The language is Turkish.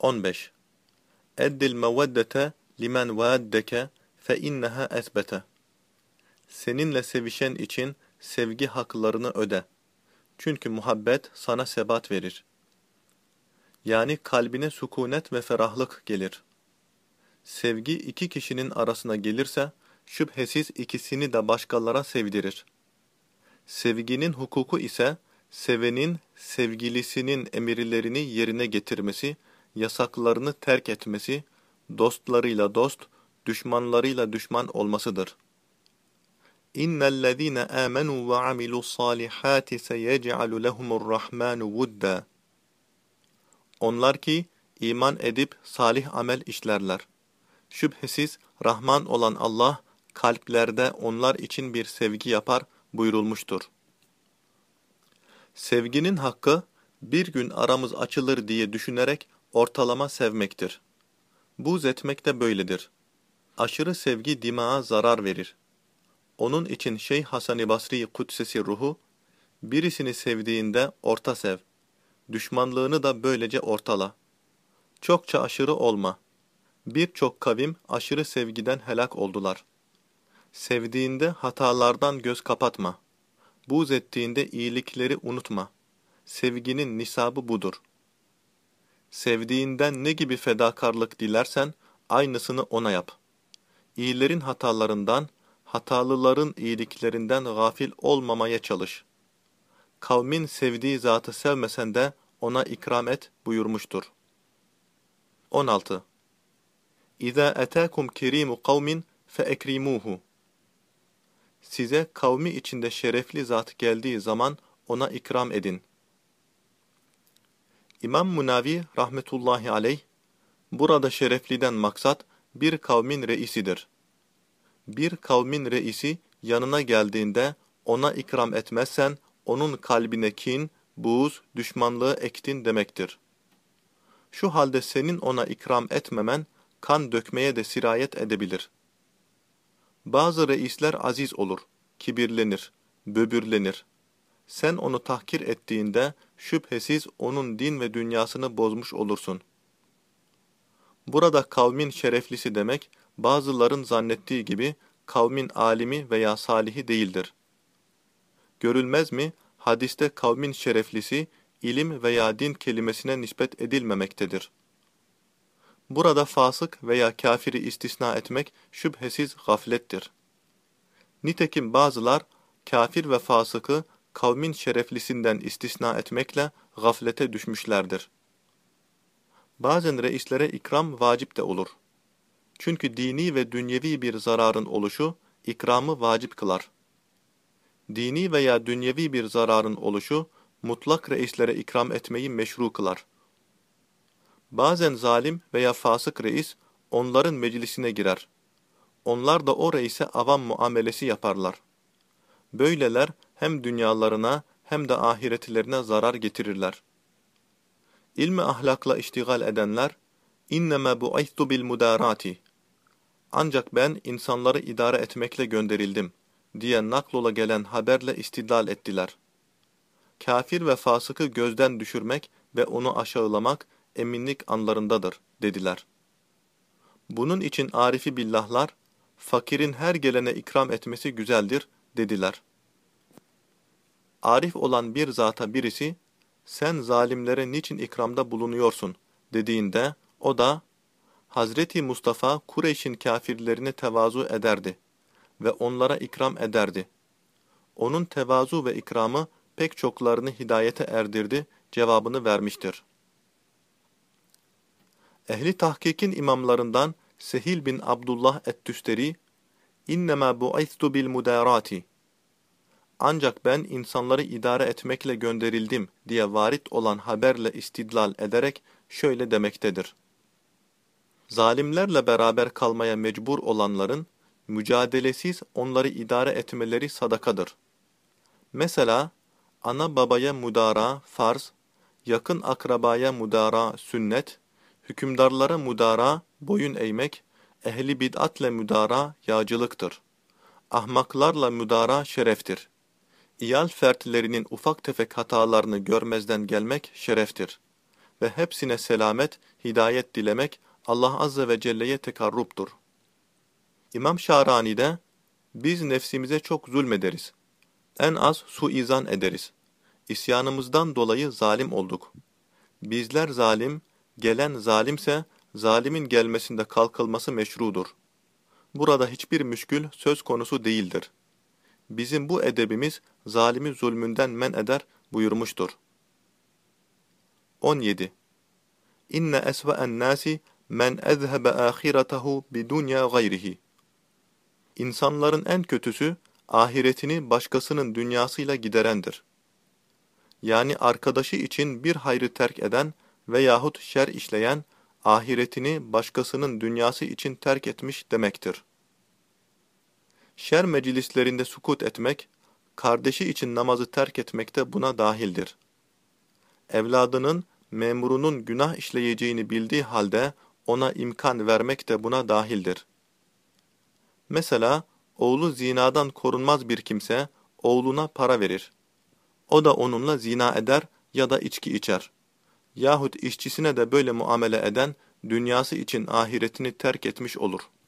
15. Eddil meveddete limen vaaddeke fe inneha esbete. Seninle sevişen için sevgi haklarını öde. Çünkü muhabbet sana sebat verir. Yani kalbine sükunet ve ferahlık gelir. Sevgi iki kişinin arasına gelirse, şüphesiz ikisini de başkalara sevdirir. Sevginin hukuku ise, sevenin sevgilisinin emirlerini yerine getirmesi, yasaklarını terk etmesi, dostlarıyla dost, düşmanlarıyla düşman olmasıdır. İnnellezîne âmenû ve amilussâlihâti seyec'alu lehumurrahmânu vudda. Onlar ki iman edip salih amel işlerler. Şüphesiz Rahman olan Allah kalplerde onlar için bir sevgi yapar buyurulmuştur. Sevginin hakkı bir gün aramız açılır diye düşünerek ortalama sevmektir. Buz etmek de böyledir. Aşırı sevgi dimağa zarar verir. Onun için Şeyh Hasan-ı Basri Kudsesi ruhu, birisini sevdiğinde orta sev, düşmanlığını da böylece ortala. Çokça aşırı olma. Birçok kavim aşırı sevgiden helak oldular. Sevdiğinde hatalardan göz kapatma. Buz ettiğinde iyilikleri unutma. Sevginin nisabı budur. Sevdiğinden ne gibi fedakarlık dilersen, aynısını ona yap. İyilerin hatalarından, hatalıların iyiliklerinden gafil olmamaya çalış. Kavmin sevdiği zatı sevmesen de ona ikram et buyurmuştur. 16. İza etâkum kerimu kavmin feekrimuhu. Size kavmi içinde şerefli zat geldiği zaman ona ikram edin. İmam Munavi rahmetullahi aleyh, burada şerefliden maksat bir kavmin reisidir. Bir kavmin reisi yanına geldiğinde ona ikram etmezsen onun kalbine kin, buğz, düşmanlığı ektin demektir. Şu halde senin ona ikram etmemen kan dökmeye de sirayet edebilir. Bazı reisler aziz olur, kibirlenir, böbürlenir. Sen onu tahkir ettiğinde şüphesiz onun din ve dünyasını bozmuş olursun. Burada kavmin şereflisi demek, bazıların zannettiği gibi kavmin alimi veya salihi değildir. Görülmez mi, hadiste kavmin şereflisi, ilim veya din kelimesine nispet edilmemektedir. Burada fasık veya kafiri istisna etmek şüphesiz gaflettir. Nitekim bazılar, kafir ve fasıkı kavmin şereflisinden istisna etmekle gaflete düşmüşlerdir. Bazen reislere ikram vacip de olur. Çünkü dini ve dünyevi bir zararın oluşu, ikramı vacip kılar. Dini veya dünyevi bir zararın oluşu, mutlak reislere ikram etmeyi meşru kılar. Bazen zalim veya fasık reis, onların meclisine girer. Onlar da o reise avam muamelesi yaparlar. Böyleler hem dünyalarına hem de ahiretlerine zarar getirirler. İlmi ahlakla iştigal edenler, inneme bu'aytu bil mudarati. Ancak ben insanları idare etmekle gönderildim diye naklola gelen haberle istidlal ettiler. Kafir ve fasıkı gözden düşürmek ve onu aşağılamak eminlik anlarındadır dediler. Bunun için arifi billahlar, fakirin her gelene ikram etmesi güzeldir dediler. Arif olan bir zata birisi, sen zalimlere niçin ikramda bulunuyorsun dediğinde, o da, Hazreti Mustafa Kureyş'in kafirlerine tevazu ederdi ve onlara ikram ederdi. Onun tevazu ve ikramı pek çoklarını hidayete erdirdi cevabını vermiştir. Ehli tahkikin imamlarından Sehil bin Abdullah et-Tüsteri, İnnemâ bu'ithtu bil mudarati ancak ben insanları idare etmekle gönderildim diye varit olan haberle istidlal ederek şöyle demektedir. Zalimlerle beraber kalmaya mecbur olanların, mücadelesiz onları idare etmeleri sadakadır. Mesela, ana babaya mudara farz, yakın akrabaya mudara sünnet, hükümdarlara mudara boyun eğmek, ehli bid'atle müdara yağcılıktır. Ahmaklarla müdara şereftir. İyal fertlerinin ufak tefek hatalarını görmezden gelmek şereftir. ve hepsine selamet, hidayet dilemek Allah Azze ve Celle'ye tekarruptur. İmam Şarani'de, biz nefsimize çok zulmederiz. En az suizan ederiz. İsyanımızdan dolayı zalim olduk. Bizler zalim, gelen zalimse, zalimin gelmesinde kalkılması meşrudur. Burada hiçbir müşkül söz konusu değildir. Bizim bu edebimiz zalimi zulmünden men eder buyurmuştur. 17. İnne esve'en nasi men ezhebe ahiretehu bidunya gayrihi. İnsanların en kötüsü, ahiretini başkasının dünyasıyla giderendir. Yani arkadaşı için bir hayrı terk eden veyahut şer işleyen, ahiretini başkasının dünyası için terk etmiş demektir. Şer meclislerinde sukut etmek, kardeşi için namazı terk etmek de buna dahildir. Evladının, memurunun günah işleyeceğini bildiği halde ona imkan vermek de buna dahildir. Mesela, oğlu zinadan korunmaz bir kimse, oğluna para verir. O da onunla zina eder ya da içki içer. Yahut işçisine de böyle muamele eden, dünyası için ahiretini terk etmiş olur.''